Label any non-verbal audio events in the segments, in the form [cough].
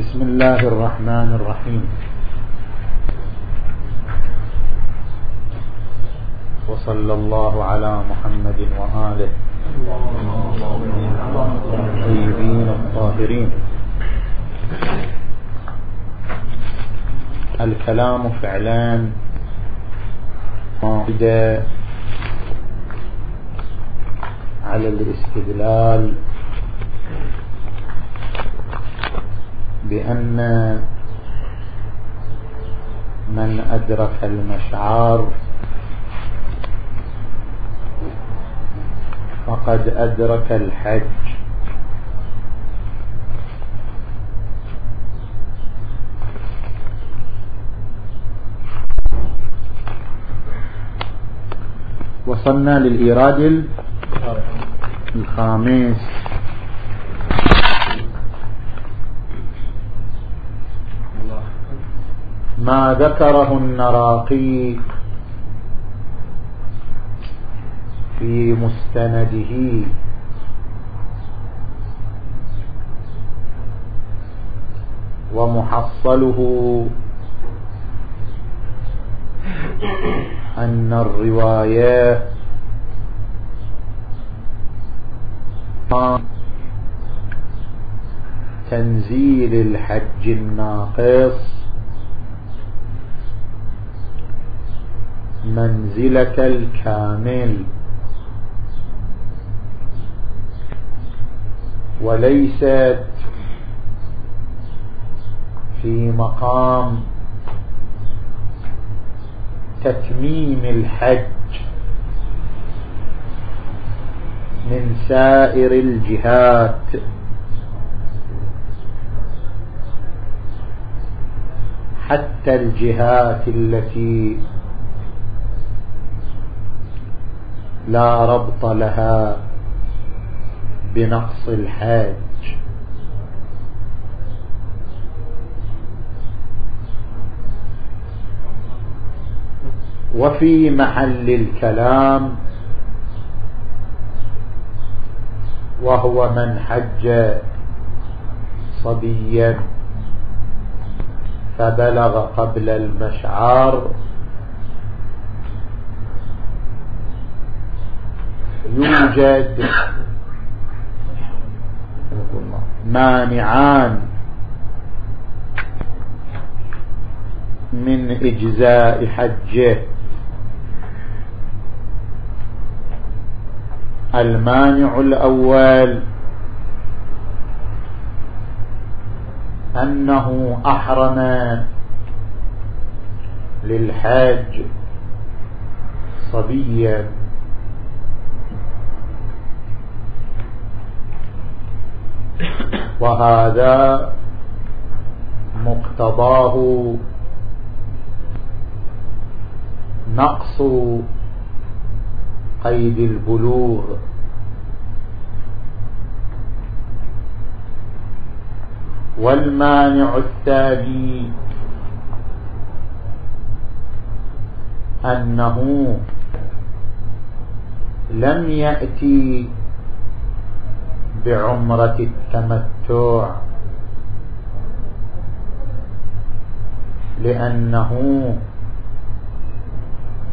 بسم الله الرحمن الرحيم. وصلى الله على محمد وآله الطيبين الطاهرين. الكلام فعلان قاعدة على الاستدلال بأن من أدرك المشعار فقد أدرك الحج. وصلنا للإيراد الخامس. ما ذكره النراقي في مستنده. ومحصله أن الرواية تنزيل الحج الناقص. منزلة الكامل. وليست في مقام تتميم الحج من سائر الجهات. حتى الجهات التي لا ربط لها بنقص الحاج. وفي محل الكلام وهو من حج صبيا فبلغ قبل المشعار يوجد مانعان من إجزاء حجه. المانع الأول أنه أحرم للحاج صبيا. وهذا مقتضاه نقص قيد البلوغ. والمانع الثاني أنه لم يأتي بعمرة التمتع. لأنه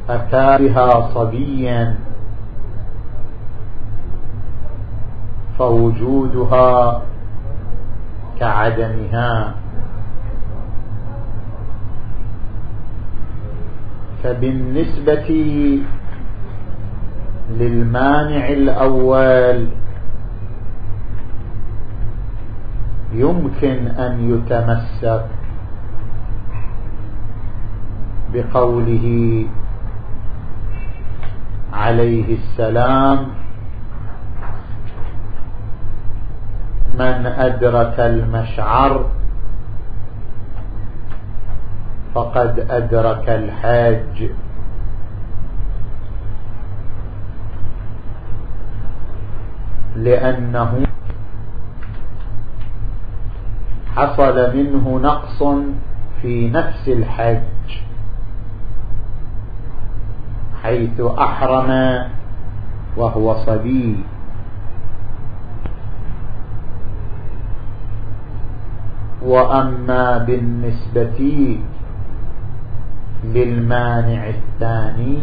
أتى بها صبيا فوجودها كعدمها. فبالنسبة للمانع الأول يمكن أن يتمسك بقوله عليه السلام من أدرك المشعر فقد أدرك الحاج. لأنه حصل منه نقص في نفس الحج حيث أحرم وهو صبي. وأما بالنسبة للمانع الثاني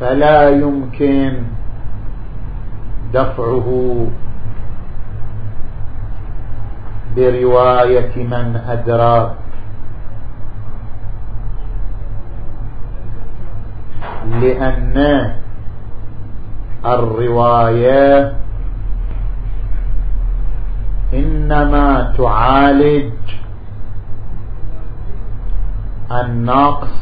فلا يمكن دفعه برواية من أدراك لأن الرواية إنما تعالج النقص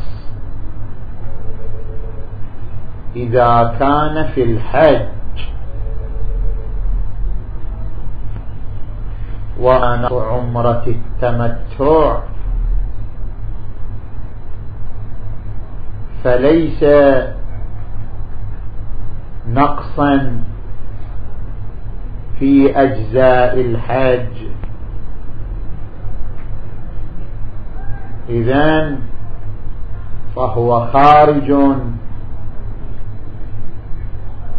إذا كان في الحج. وأنا عمرة التمتع. فليس نقصا في أجزاء الحج إذن فهو خارج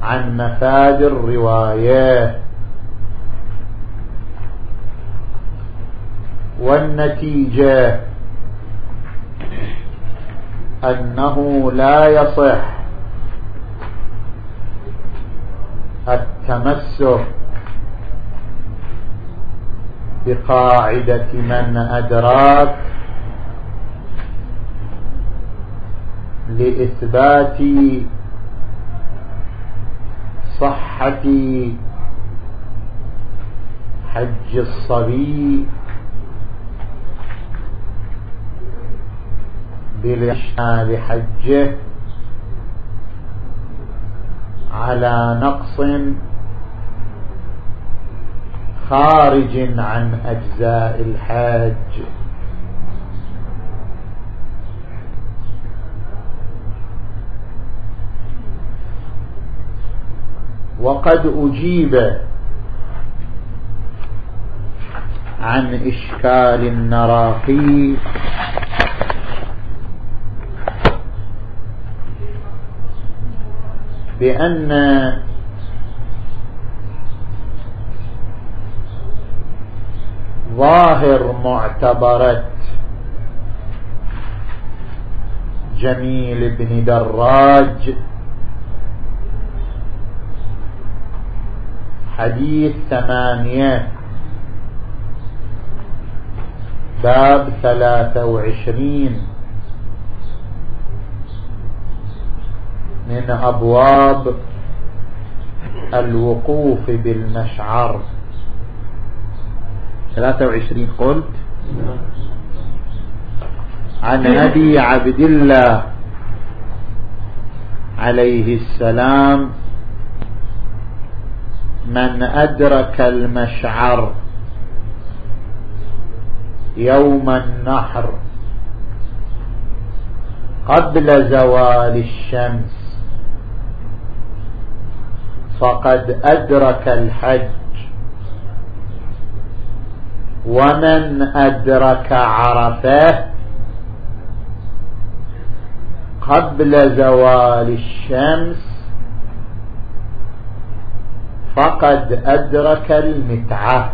عن مفاد الرواية. والنتيجة أنه لا يصح التمسك بقاعدة من أدراك لإثبات صحة حج الصبي بالإشهاد حجه على نقص خارج عن أجزاء الحاج. وقد أجيب عن إشكال النراقي بأن ظاهر معتبرة جميل بن دراج حديث ثمانية باب ثلاثة وعشرين. من أبواب الوقوف بالمشعر. ثلاثة وعشرين قلت. عن أبي عبد الله عليه السلام من أدرك المشعر يوم النحر قبل زوال الشمس. فقد أدرك الحج. ومن أدرك عرفة قبل زوال الشمس فقد أدرك المتعة.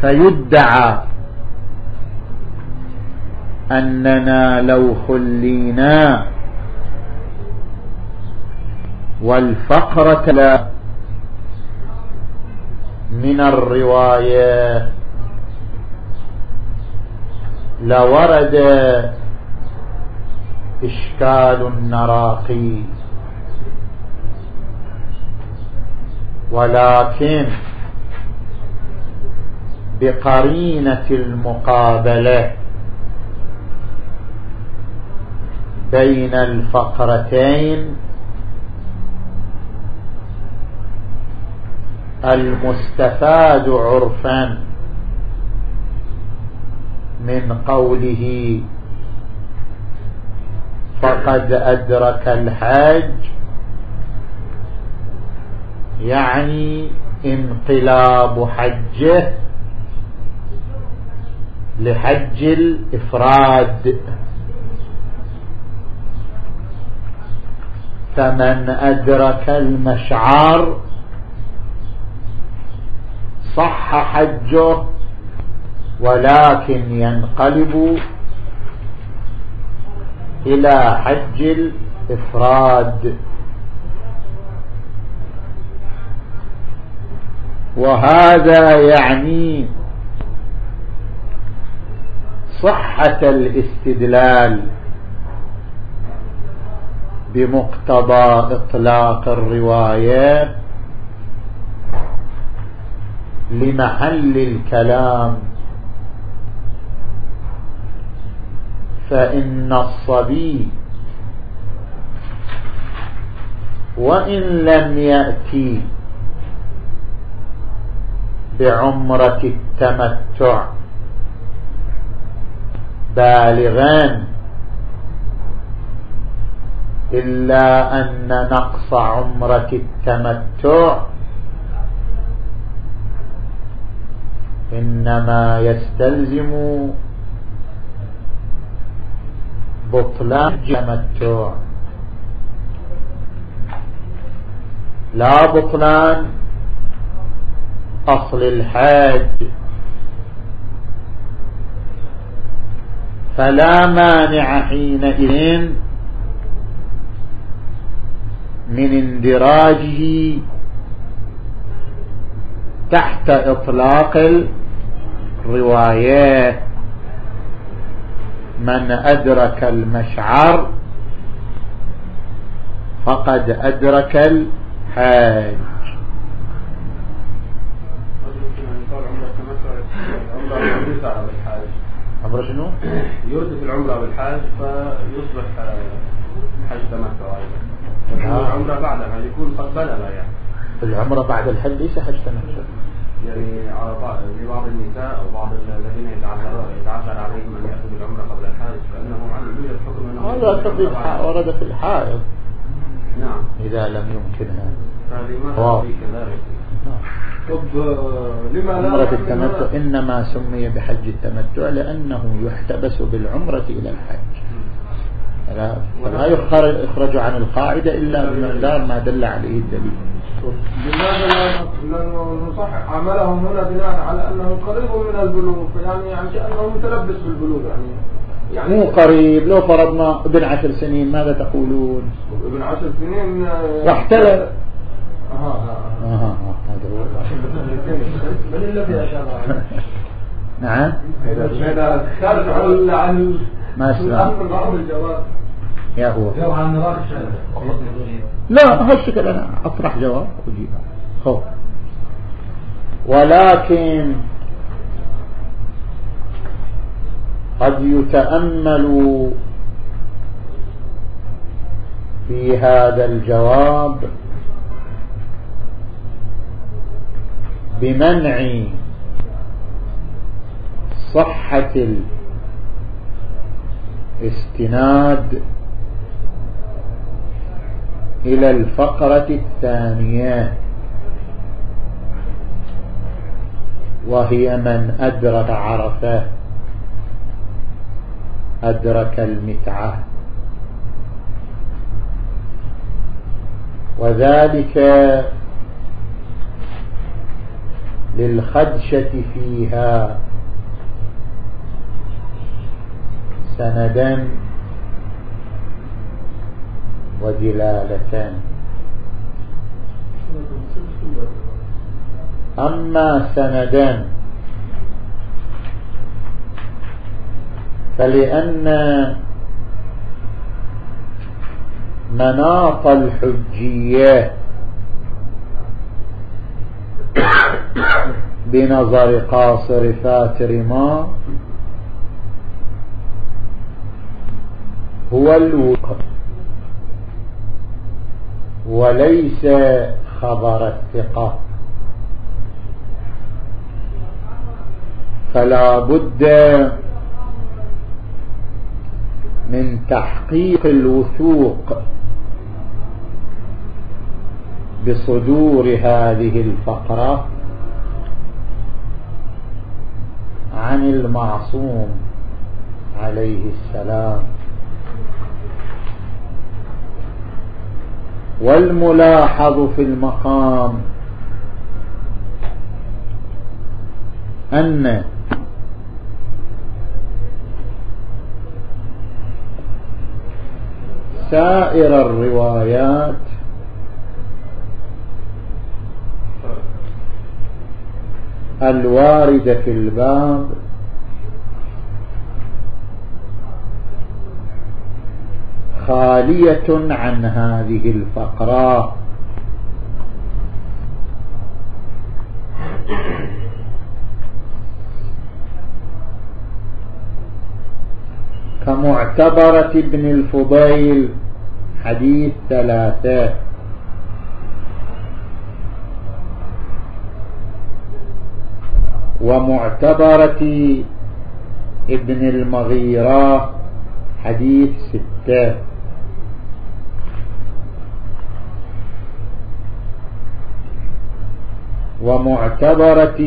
فيدعى أننا لو خلينا والفقرة لا من الرواية لورد إشكال النراقي. ولكن بقرينة المقابلة بين الفقرتين المستفاد عرفا من قوله فقد أدرك الحج يعني انقلاب حجه لحج الإفراد. فمن أدرك المشعر صح حجه ولكن ينقلب إلى حج الإفراد. وهذا يعني صحة الاستدلال. بمقتضى إطلاق الرواية لمحل الكلام. فإن الصبي وإن لم يأتي بعمرة التمتع بالغان إلا أن نقص عمرة التمتع. إنما يستلزم بطلان التمتع. لا بطلان أصل الحاج. فلا مانع حينئذ من اندراجه تحت إطلاق الروايات من أدرك المشعر فقد أدرك الحاج. عمره شنو؟ يردف العمرة بالحاج فيصبح حج تمتع أيضا. آه. العمرة بعدها يكون قد بلغ يعني. العمرة بعد الحج ليس حج تمتع يعني على لبعض النساء أو بعض الذين يتعذر عليهم أن يأخذوا العمرة قبل الحج فإنهم عن يوجد حكم أنهم هذا تقييد ورد في الحائض. نعم. إذا لم يمكنها فلماذا في كذلك؟ طب لما لا عمرة التمتع إنما سمي بحج التمتع لأنه يحتبس بالعمرة إلى الحج. فلا يخرج عن القاعدة إلا بمقدار ما دل عليه الدليل. لماذا لا نصحح عملهم هنا بناء على أنه قريب من البلوغ. يعني يعني كأنه متلبس بالبلوغ يعني يعني مو قريب. لو فرضنا ابن عشر سنين ماذا تقولون؟ ابن عشر سنين واحتلم أها أها هذا هو. من الذي أشار نعم. هذا خارج عن ما اسمع يا هو. لا هالشكل أنا أطرح جواب أجيبها خو ولكن قد يتأمل في هذا الجواب بمنع صحة الاستناد إلى الفقرة الثانية. وهي من أدرك عرفة أدرك المتعة. وذلك للخدشة فيها. سندا ودلالتان أما سندان فلأن مناط الحجية بنظر قاصر فاتر ما هو الوقت وليس خبر الثقة. فلا بد من تحقيق الوثوق بصدور هذه الفقرة عن المعصوم عليه السلام. والملاحظ في المقام. أن سائر الروايات الواردة في الباب خالية عن هذه الفقرة. كمعتبرة ابن الفضيل حديث ثلاثة. ومعتبرة ابن المغيرة حديث ستة. ومعتبرة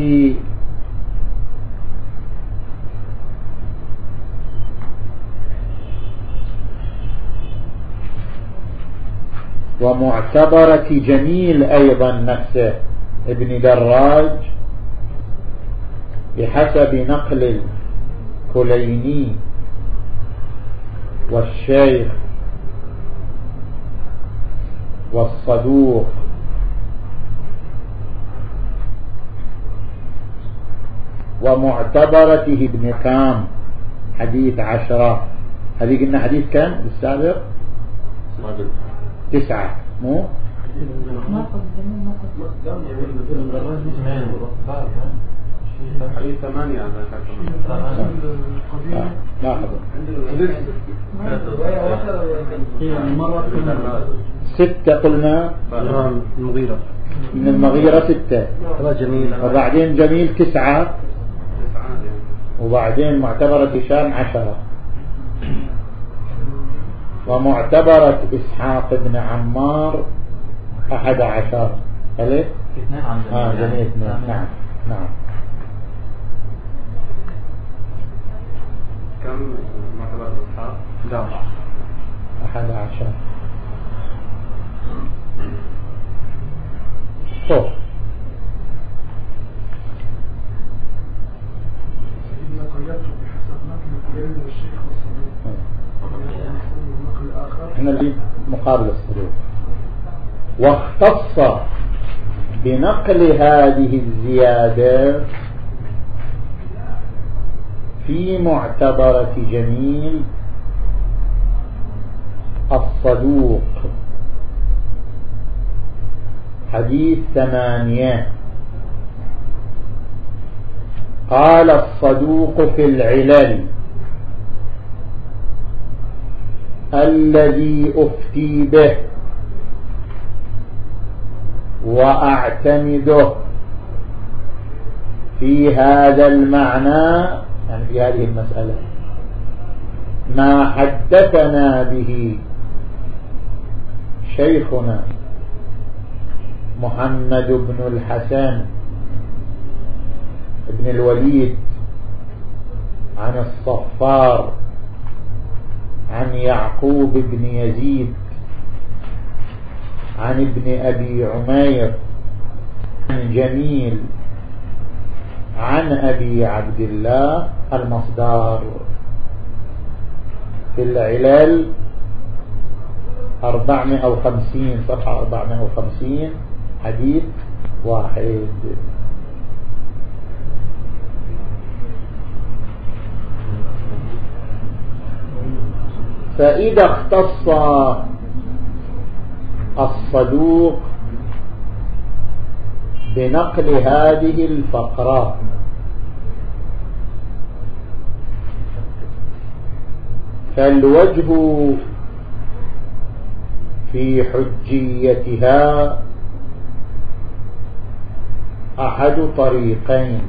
ومعتبرة جميل أيضا نفسه ابن دراج بحسب نقل الكليني والشيخ والصدوق ومعتبرته ابن كام. حديث عشرة. هذه قلنا حديث كم؟ السابق؟ تسعة. مو؟ حديث ثمانية ستة قلنا. المغيرة. من المغيرة ستة. جميل وبعدين جميل تسعة. وبعدين معتبرة هشام عشرة. ومعتبرة إسحاق بن عمار أحد عشر. ألف اثنين عن آه جميل اثنين. نعم. نعم. كم معتبر إسحاق؟ لا أحد عشر. طب سيدنا قيدته بحسب نقل الكلام والشيخ والصديق اللي مقابل الصدوق واختص بنقل هذه الزيادة في معتبرة جميل الصدوق. حديث ثمانية. قال الصدوق في العلل. الذي أفتي به وأعتمده. في هذا المعنى يعني في هذه المسألة ما حدثنا به شيخنا محمد بن الحسن بن الوليد عن الصفار عن يعقوب بن يزيد عن ابن أبي عمير عن جميل عن أبي عبد الله المصدار. في العلال 450 صفحة 450 حديث واحد. فإذا اختص الصدوق بنقل هذه الفقرات فالوجه في حجيتها أحد طريقين.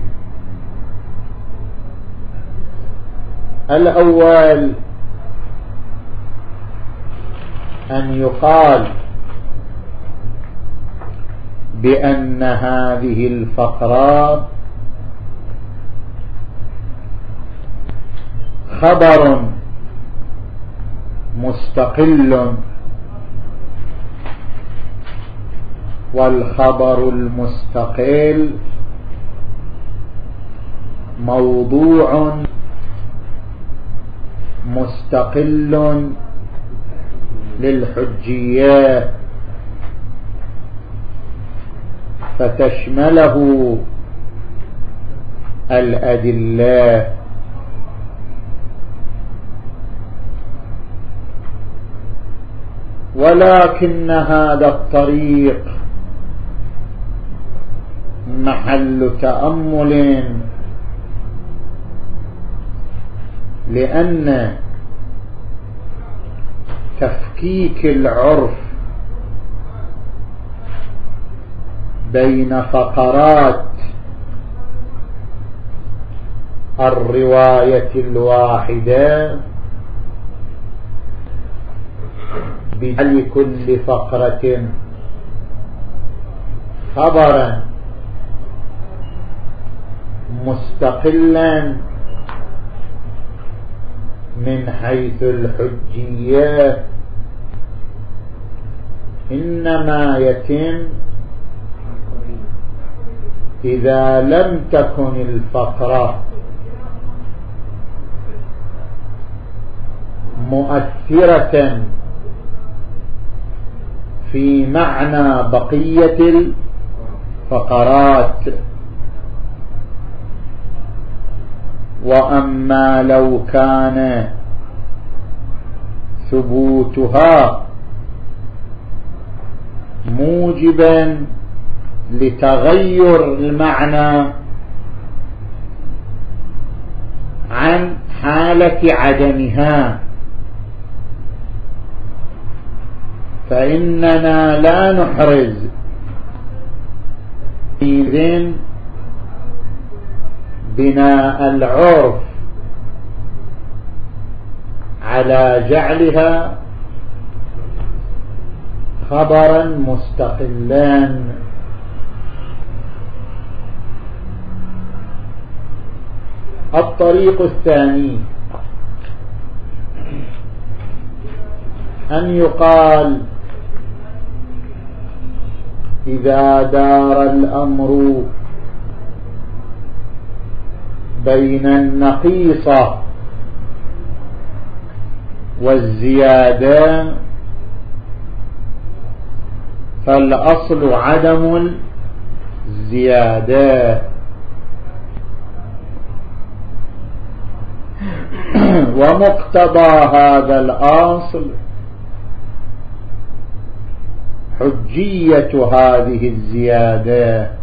الأول أن يقال بأن هذه الفقرات خبر مستقل والخبر المستقل موضوع مستقل للحجيات فتشمله الأدلة. ولكن هذا الطريق محل تأمل لأن تفكيك العرف بين فقرات الرواية الواحدة بجعل كل فقرة خبرا مستقلا من حيث الحجية. إنما يتم إذا لم تكن الفقرة مؤثرة في معنى بقية الفقرات. وأما لو كان ثبوتها موجبا لتغير المعنى عن حالة عدمها فإننا لا نحرز إذن بناء العرف على جعلها خبرا مستقلا. الطريق الثاني أن يقال إذا دار الأمر بين النقيصة والزيادة فالأصل عدم الزيادة. [coughs] ومقتضى هذا الأصل حجية هذه الزيادة.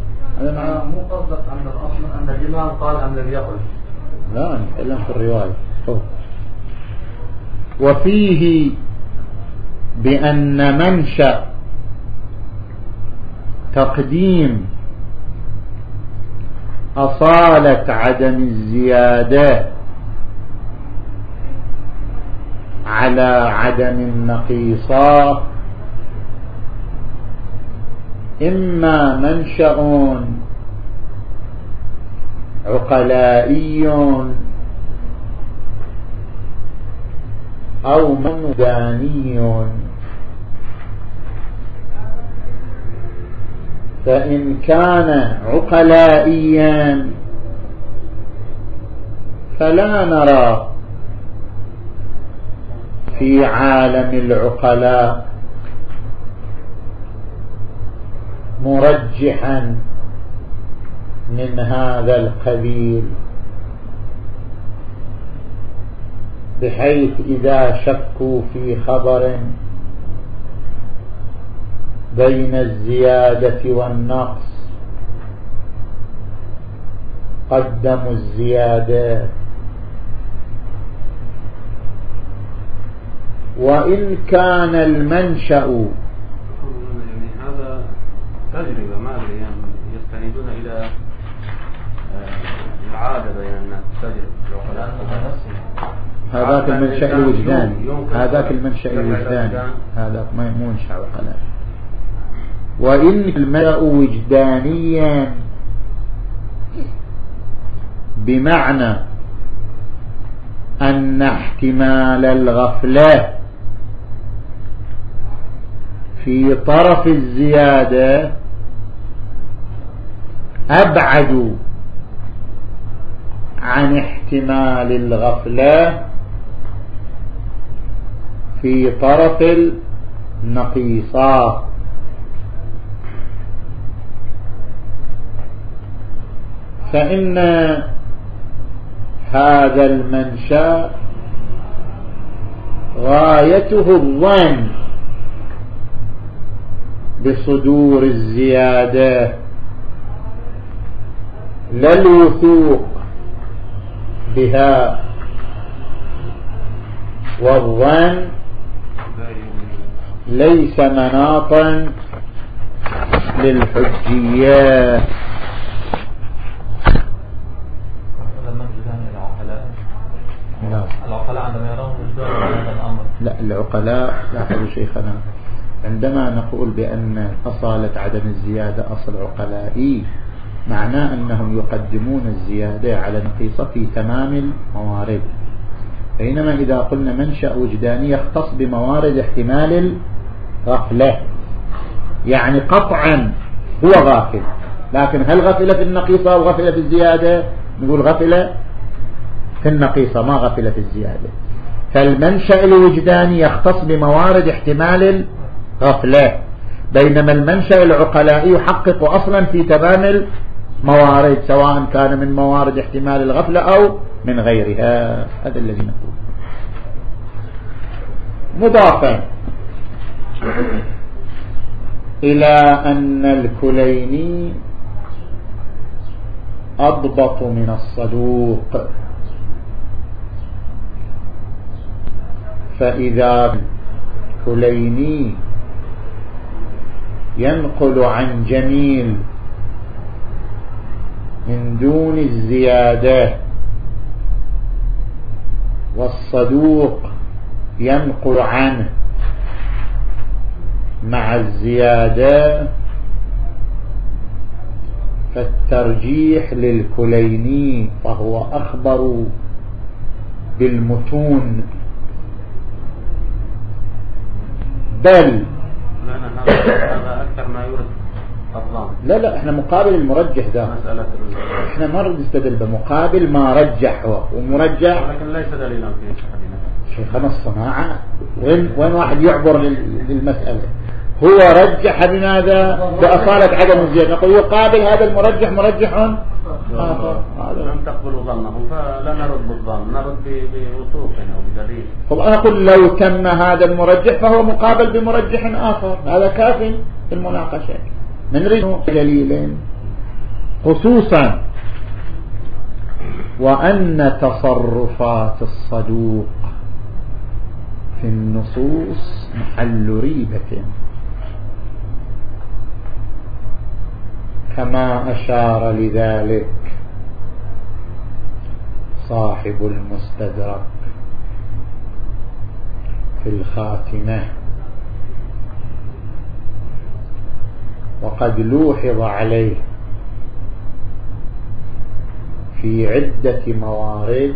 هذا معنى مو قصدك أن الأصل أن الإمام قال أم لم يقل لا نتكلم في الرواية طب. وفيه بأن منشأ تقديم أصالة عدم الزيادة على عدم النقيصة إما منشأ عقلائي أو منداني فإن كان عقلائيا فلا نرى في عالم العقلاء مرجحا من هذا القبيل بحيث إذا شكوا في خبر بين الزيادة والنقص قدموا الزيادة. وإن كان المنشأ تجربة ما أدري يعني يستندون إلى آه، العادة بين الناس تجربة هذاك المنشأ الوجداني. هذاك المنشأ الوجداني. هذاك مو منشأ عقلاء. وإن المنشأ وجدانيا بمعنى أن احتمال الغفلة في طرف الزيادة أبعد عن احتمال الغفلة في طرف النقيصات فإن هذا المنشأ غايته الظن بصدور الزيادة. لا الوثوق بها والظن ليس مناطا للحجيات. العقلاء عندما هذا الأمر لا العقلاء لاحظوا شيخنا. عندما نقول بأن أصالة عدم الزيادة أصل عقلائي معناه أنهم يقدمون الزيادة على نقيصة في تمام الموارد. بينما إذا قلنا منشأ وجداني يختص بموارد احتمال الغفلة. يعني قطعا هو غافل. لكن هل غفلة في النقيصة أو غفلة في الزيادة؟ نقول غفلة في النقيصة ما غفلة في الزيادة. فالمنشأ الوجداني يختص بموارد احتمال الغفلة. بينما المنشأ العقلائي يحقق أصلا في تمام الموارد سواء كان من موارد احتمال الغفلة أو من غيرها. هذا الذي نقول. مضافا إلى أن الكليني أضبط من الصدوق. فإذا كليني ينقل عن جميل من دون الزيادة. والصدوق ينقل عنه. مع الزيادة فالترجيح للكليني فهو أخبر بالمتون. بل هذا أكثر ما الظن لا لا إحنا مقابل المرجح ده. إحنا ما نستدل بمقابل ما رجح هو. ومرجح ولكن ليس دليلا في شيخنا الصناعة. وين, وين واحد يعبر لل- للمسألة؟ هو رجح بماذا؟ بأصالة عدم الزيادة. نقول يقابل هذا المرجح مرجح؟ لم تقبلوا ظنه فلا نرد بالظن نرد بوثوق أو بدليل. طب أنا أقول لو تم هذا المرجح فهو مقابل بمرجح آخر. هذا كاف في المناقشة. من رجل دليل خصوصا وأن تصرفات الصدوق في النصوص محل ريبة. كما أشار لذلك صاحب المستدرك في الخاتمة. وقد لوحظ عليه في عدة موارد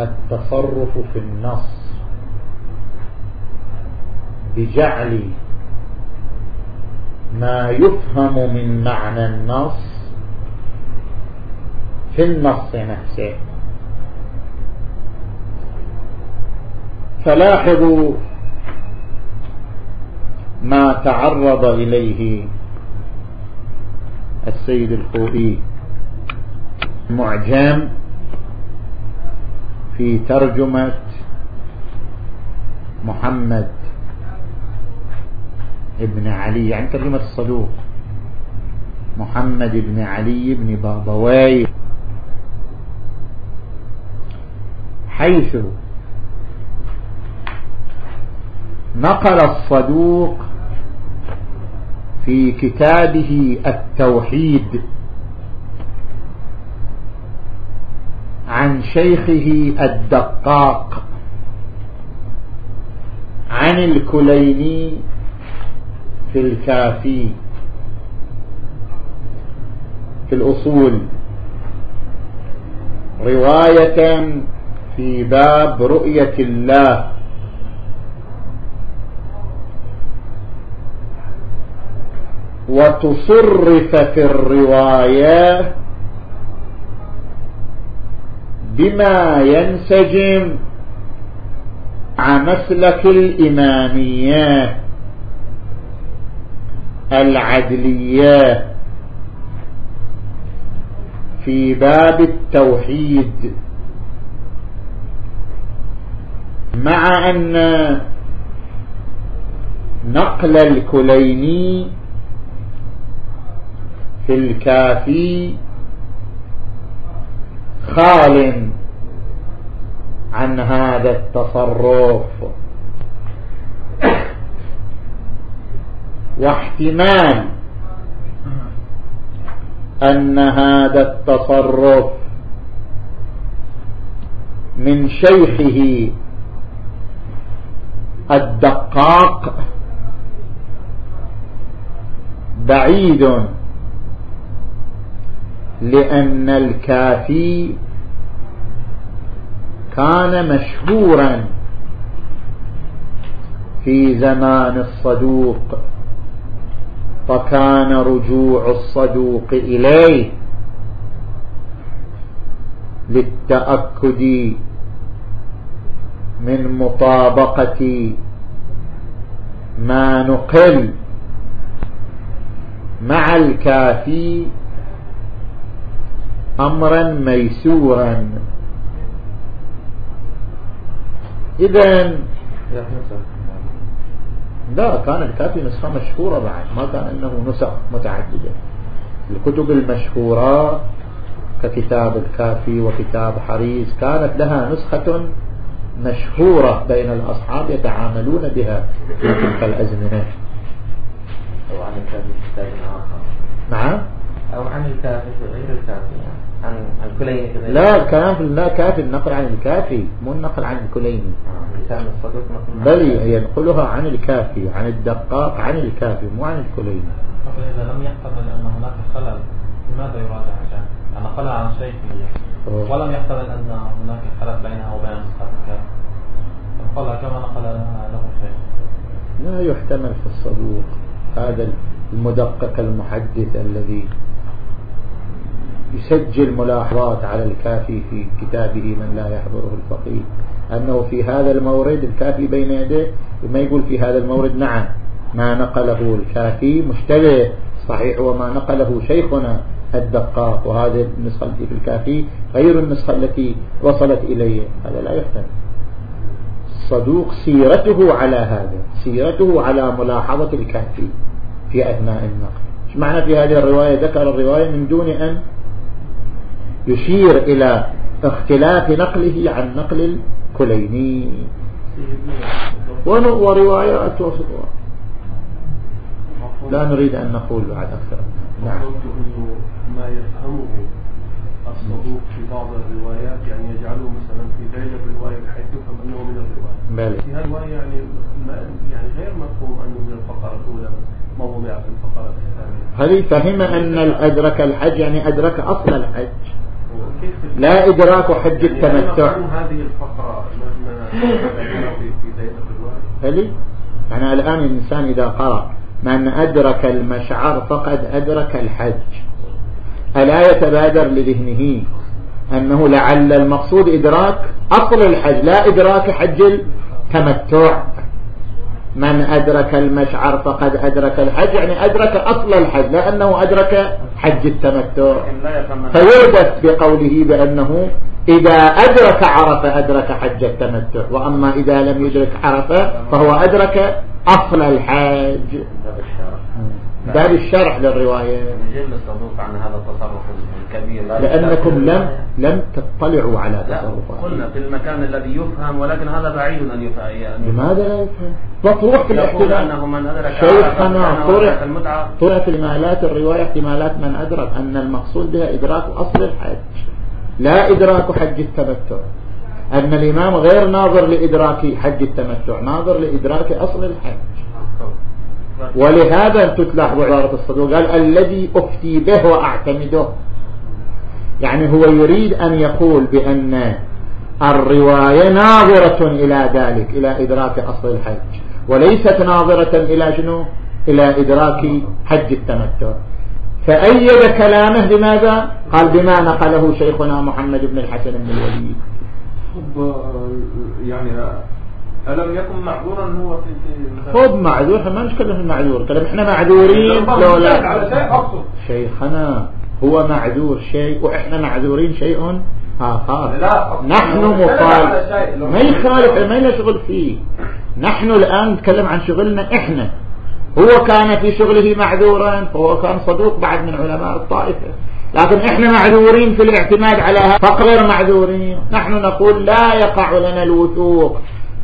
التصرف في النص بجعل ما يفهم من معنى النص في النص نفسه. فلاحظوا ما تعرض إليه السيد الخوئي معجم في ترجمة محمد ابن علي يعني ترجمة الصدوق. محمد بن علي بن بابواي حيث نقل الصدوق في كتابه التوحيد عن شيخه الدقاق عن الكليني في الكافي في الأصول رواية في باب رؤية الله وتصرف في الرواية بما ينسجم مع مسلك الإمامية العدلية في باب التوحيد. مع أن نقل الكليني في الكافي خال عن هذا التصرف. واحتمال أن هذا التصرف من شيخه الدقاق بعيد لأن الكافي كان مشهورا في زمان الصدوق فكان رجوع الصدوق إليه للتأكد من مطابقة ما نقل مع الكافي أمرا ميسورا. إذا لا كان الكافي نسخة مشهورة بعد ما كان أنه نسخ متعددة. الكتب المشهورة ككتاب الكافي وكتاب حريز كانت لها نسخة مشهورة بين الأصحاب يتعاملون بها في تلك الأزمنة. أو عن الكافي كتاب آخر. نعم. أو عن الكافي غير الكافي يعني عن الكليني كذا لا الكلام في لا كافي النقل عن الكافي مو النقل عن الكليني آه، بل ينقلها عن الكافي عن الدقاق عن الكافي مو عن الكليني طب إذا لم يحتمل أن هناك خلل لماذا يراجع عشان؟ نقلها عن شيخه ولم يحتمل أن هناك خلل بينها وبين نسخة الكافي نقلها كما نقل له شيخ لا يحتمل في الصدوق. هذا المدقق المحدث الذي يسجل ملاحظات على الكافي في كتابه من لا يحضره الفقيه. أنه في هذا المورد الكافي بين يديه ما يقول في هذا المورد نعم ما نقله الكافي مشتبه صحيح وما نقله شيخنا الدقاق. وهذه النسخة التي في الكافي غير النسخة التي وصلت إليه. هذا لا يحتمل. الصدوق سيرته على هذا سيرته على ملاحظة الكافي في أثناء النقل. معنى في هذه الرواية؟ ذكر الرواية من دون أن يشير إلى اختلاف نقله عن نقل الكليني. وروايات وسطوات لا نريد أن نقول بعد أكثر. نعم. ما يفهمه الصدوق في بعض الروايات يعني يجعله مثلا في ذيل الرواية بحيث يفهم أنه من الرواية. بلي. في هذه الرواية يعني ما يعني غير مفهوم أنه من الفقرة الأولى ما وضع في الفقرة الثانية. هل فهم أن الأدرك الحج يعني أدرك أصل الحج؟ لا إدراك حج التمتع. هذه الفقرة ما ما في في ذيل الرواية هل يعني الآن الإنسان إذا قرأ من أدرك المشعر فقد أدرك الحج. ألا يتبادر لذهنه أنه لعل المقصود إدراك أصل الحج لا إدراك حج التمتع. من أدرك المشعر فقد أدرك الحج يعني أدرك أصل الحج لأنه أدرك حج التمتع. فيربط بقوله بأنه إذا أدرك عرف أدرك حج التمتع وأما إذا لم يدرك عرف فهو أدرك أصل الحج باب الشرح للرواية. نجيب الصدوق عن هذا التصرف الكبير. لأنكم لم لم تطلعوا على لا تصرفات قلنا في المكان الذي يفهم ولكن هذا بعيد أن يفهم. لماذا لا يفهم؟ مطروح في الاحتمال أنه من أدرك شيخنا طرح طرح في احتمالات الرواية احتمالات من أدرك أن المقصود بها إدراك أصل الحج. لا إدراك حج التمتع. أن الإمام غير ناظر لإدراك حج التمتع ناظر لإدراك أصل الحج. ولهذا تتلاحظ عبارة الصدوق. قال الذي أفتي به وأعتمده. يعني هو يريد أن يقول بأن الرواية ناظرة إلى ذلك إلى إدراك أصل الحج. وليست ناظرة إلى شنو؟ إلى إدراك حج التمتع. فأيد كلامه بماذا؟ قال بما نقله شيخنا محمد بن الحسن بن الوليد. يعني ألم يكن معذورا هو في في خذ معذور ما نتكلم في المعذور. كلام إحنا معذورين؟ لو لا شيخنا هو معذور شيء وإحنا معذورين شيء؟ آخر لا، نحن لو ما يخالف ما لنا شغل فيه. نحن الآن نتكلم عن شغلنا إحنا. هو كان في شغله معذورا فهو كان صدوق بعد من علماء الطائفة. لكن إحنا معذورين في الاعتماد على هذا. فقر معذورين. نحن نقول لا يقع لنا الوثوق.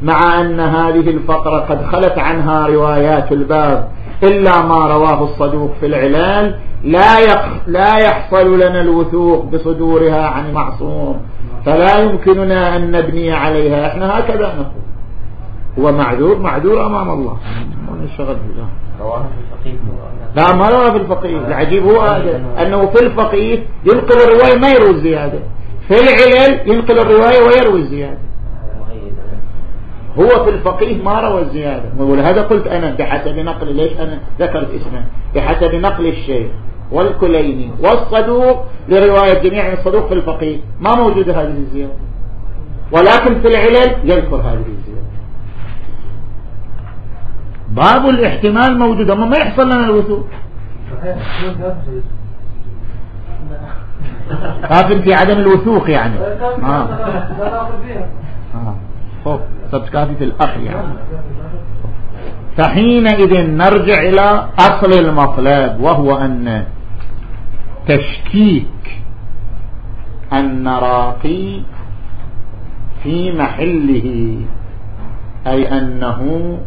مع أن هذه الفقرة قد خلت عنها روايات الباب إلا ما رواه الصدوق في العلال لا. لا يحصل لنا الوثوق بصدورها عن المعصوم فلا يمكننا أن نبني عليها. إحنا هكذا نقول. هو معذور معذور أمام الله. بها رواه في الفقيه. لا ما روى في الفقيه. العجيب هو هذا. أنه في الفقيه ينقل الرواية ما يروي الزيادة في العلل ينقل الرواية ويروي الزيادة هو في الفقيه ما روى الزيادة ولهذا قلت أنا بحسب نقل ليش أنا ذكرت اسمه بحسب نقل الشيخ والكليني والصدوق لرواية جميع الصدوق في الفقيه ما موجودة هذه الزيادة ولكن في العلل يذكر هذه الزيادة باب الاحتمال موجود أما ما يحصل لنا الوثوق كافٍ في عدم الوثوق يعني آه. آه. طب في الأخ يعني فحينئذ نرجع إلى أصل المطلب وهو أن تشكيك النراقي في محله أي أنه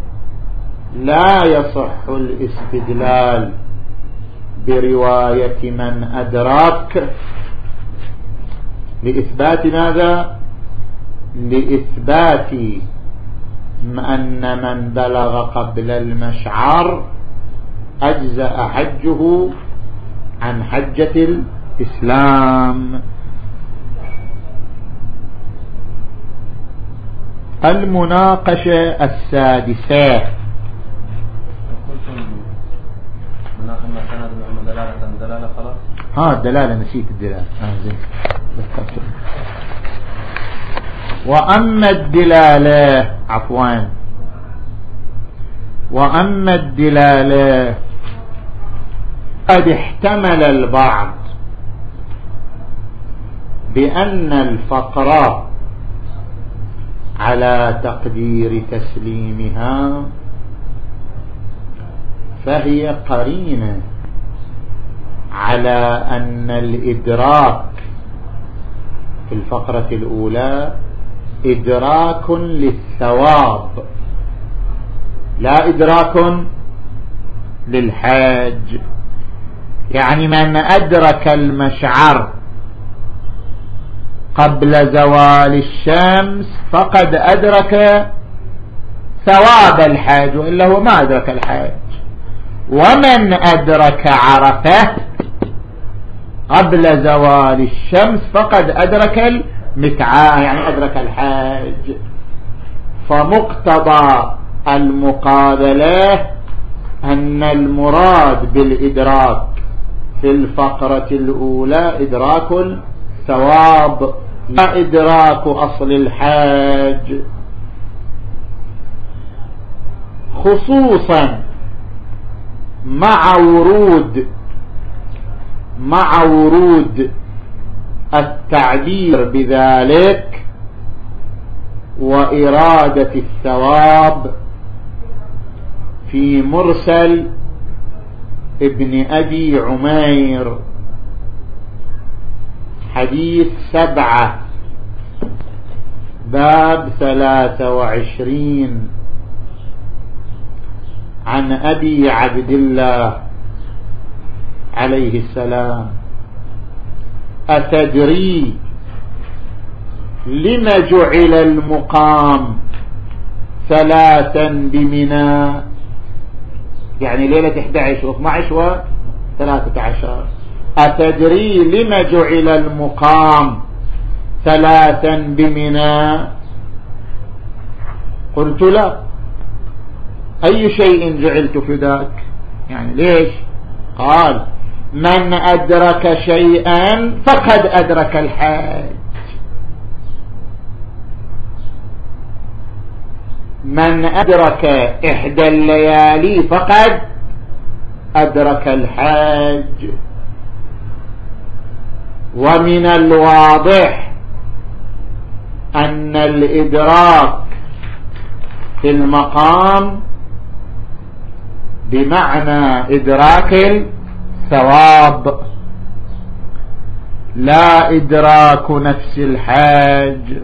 لا يصح الاستدلال برواية من أدراك. لإثبات ماذا؟ لإثبات أن من بلغ قبل المشعر أجزأ حجه عن حجة الإسلام. المناقشة السادسة. دلالة دلالة خلاص؟ ها الدلالة نسيت الدلالة. آه زين. وأما الدلالة عفوا. وأما الدلالة قد احتمل البعض بأن الفقرة على تقدير تسليمها فهي قرينة على أن الإدراك في الفقرة الأولى إدراك للثواب. لا إدراك للحاج. يعني من أدرك المشعر قبل زوال الشمس فقد أدرك ثواب الحاج وإلا هو ما أدرك الحاج. ومن أدرك عرفة قبل زوال الشمس فقد أدرك المتعة يعني أدرك الحاج. فمقتضى المقابلة أن المراد بالإدراك في الفقرة الأولى إدراك الثواب لا إدراك أصل الحاج. خصوصا مع ورود مع ورود التعبير بذلك وإرادة الثواب في مرسل ابن أبي عمير. حديث سبعة باب ثلاثة وعشرين. عن أبي عبد الله عليه السلام. أتدري لم جعل المقام ثلاثا بمنا يعني ليلة 11 و 12 و 13 أتدري لم جعل المقام ثلاثا بمنا قلت لا. أي شيء جعلت فداك يعني ليش؟ قال من أدرك شيئا فقد أدرك الحاج. من أدرك إحدى الليالي فقد أدرك الحاج. ومن الواضح أن الإدراك في المقام بمعنى إدراك الثواب لا إدراك نفس الحاج.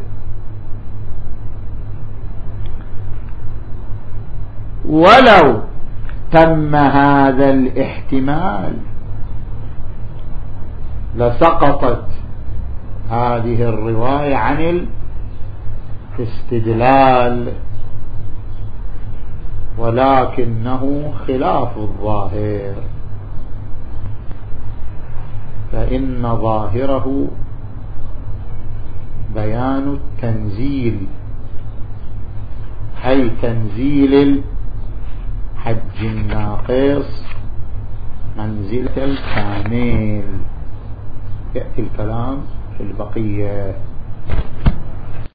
ولو تم هذا الاحتمال لسقطت هذه الرواية عن الاستدلال ولكنه خلاف الظاهر. فإن ظاهره بيان التنزيل أي تنزيل الحج الناقص منزلة الكامل. يأتي الكلام في البقية.